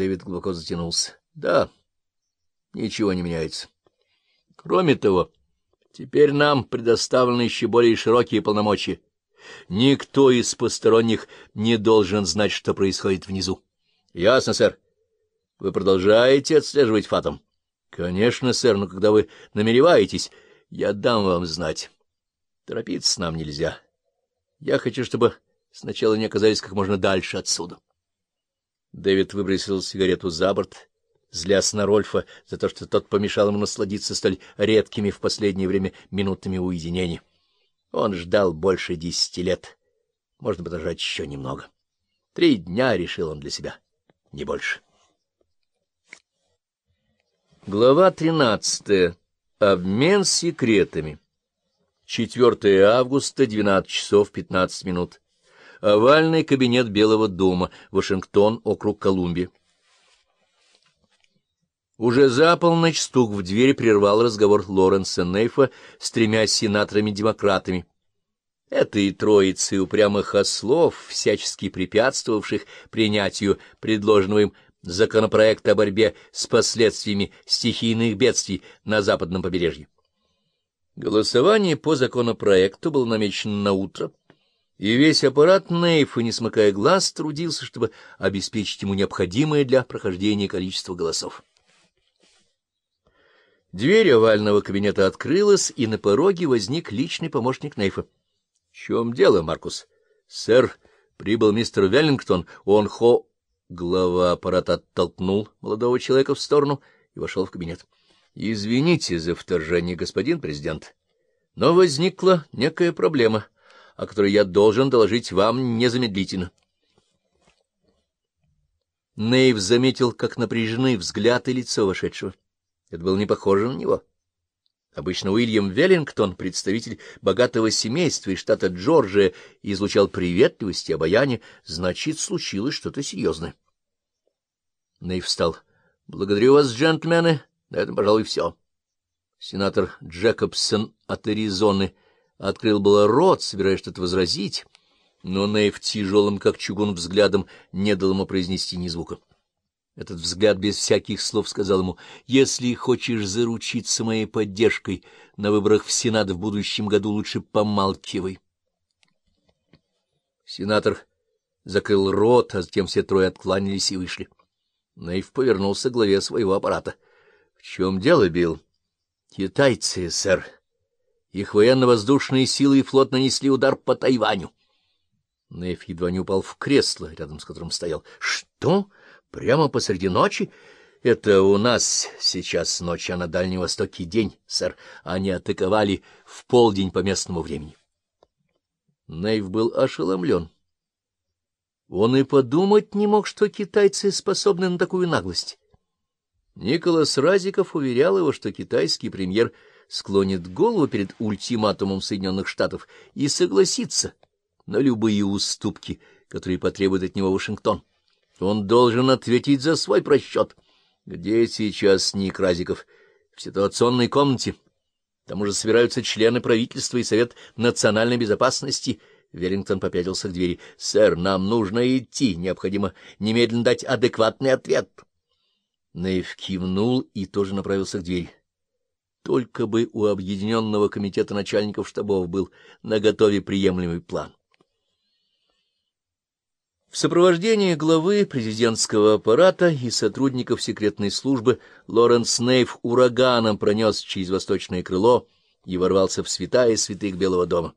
Дэвид глубоко затянулся. — Да, ничего не меняется. Кроме того, теперь нам предоставлены еще более широкие полномочия. Никто из посторонних не должен знать, что происходит внизу. — Ясно, сэр. Вы продолжаете отслеживать фатом? — Конечно, сэр, но когда вы намереваетесь, я дам вам знать. Торопиться нам нельзя. Я хочу, чтобы сначала не оказались как можно дальше отсюда. Дэвид выбросил сигарету за борт, злясь на Рольфа за то, что тот помешал ему насладиться столь редкими в последнее время минутами уединения. Он ждал больше десяти лет. Можно подождать еще немного. Три дня, — решил он для себя, — не больше. Глава тринадцатая. Обмен секретами. 4 августа, 12 часов 15 минут. Овальный кабинет Белого дома, Вашингтон, округ Колумбия. Уже за полночь стук в дверь прервал разговор Лоренса Нейфа с тремя сенаторами-демократами. Этой троицы упрямых ослов, всячески препятствовавших принятию предложенного им законопроекта о борьбе с последствиями стихийных бедствий на западном побережье. Голосование по законопроекту было намечено на утро, и весь аппарат Нейфа, не смыкая глаз, трудился, чтобы обеспечить ему необходимое для прохождения количество голосов. Дверь овального кабинета открылась, и на пороге возник личный помощник Нейфа. — В чем дело, Маркус? — Сэр, прибыл мистер Веллингтон, он хо... Глава аппарата оттолкнул молодого человека в сторону и вошел в кабинет. — Извините за вторжение, господин президент, но возникла некая проблема, о которой я должен доложить вам незамедлительно. Нейв заметил, как напряжены взгляд и лицо вошедшего. Это было не похоже на него. Обычно Уильям Веллингтон, представитель богатого семейства из штата Джорджия, излучал приветливость и обаяние, значит, случилось что-то серьезное. Нейв встал. — Благодарю вас, джентльмены. На этом, пожалуй, все. Сенатор Джекобсон от Аризоны открыл было рот, собираясь что-то возразить, но Нейв тяжелым, как чугун, взглядом не дал ему произнести ни звука. Этот взгляд без всяких слов сказал ему, «Если хочешь заручиться моей поддержкой на выборах в Сенат в будущем году, лучше помалкивай». Сенатор закрыл рот, а затем все трое откланялись и вышли. Нейв повернулся к главе своего аппарата. — В чем дело, Билл? — Китайцы, сэр. Их военно-воздушные силы и флот нанесли удар по Тайваню. Нейв едва не упал в кресло, рядом с которым стоял. — Что? — Прямо посреди ночи? Это у нас сейчас ночь, а на Дальнем Востоке день, сэр. Они атаковали в полдень по местному времени. Нейв был ошеломлен. Он и подумать не мог, что китайцы способны на такую наглость. Николас Разиков уверял его, что китайский премьер склонит голову перед ультиматумом Соединенных Штатов и согласится на любые уступки, которые потребует от него Вашингтон. Он должен ответить за свой просчет. Где сейчас Ник Разиков? В ситуационной комнате. Там уже собираются члены правительства и Совет национальной безопасности. Веллингтон попятился к двери. — Сэр, нам нужно идти. Необходимо немедленно дать адекватный ответ. Нейв кивнул и тоже направился к двери. Только бы у Объединенного комитета начальников штабов был наготове приемлемый план. В сопровождении главы президентского аппарата и сотрудников секретной службы Лоренс Нейв ураганом пронес через восточное крыло и ворвался в святая святых Белого дома.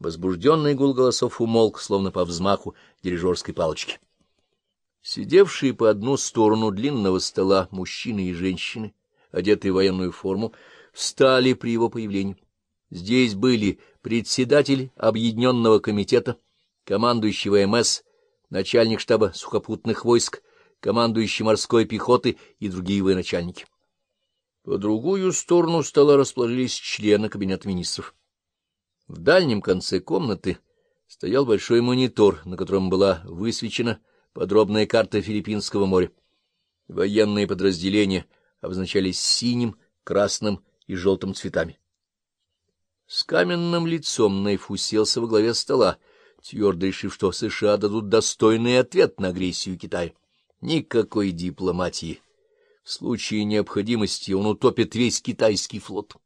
Возбужденный гул голосов умолк, словно по взмаху дирижерской палочки. Сидевшие по одну сторону длинного стола мужчины и женщины, одетые в военную форму, встали при его появлении. Здесь были председатель Объединенного комитета, командующий ВМС, начальник штаба сухопутных войск, командующий морской пехоты и другие военачальники. По другую сторону стола расположились члены кабинета министров. В дальнем конце комнаты стоял большой монитор, на котором была высвечена подробная карта Филиппинского моря. Военные подразделения обозначались синим, красным и желтым цветами. С каменным лицом Нейф уселся во главе стола, твердо решив, что США дадут достойный ответ на агрессию Китая. Никакой дипломатии. В случае необходимости он утопит весь китайский флот.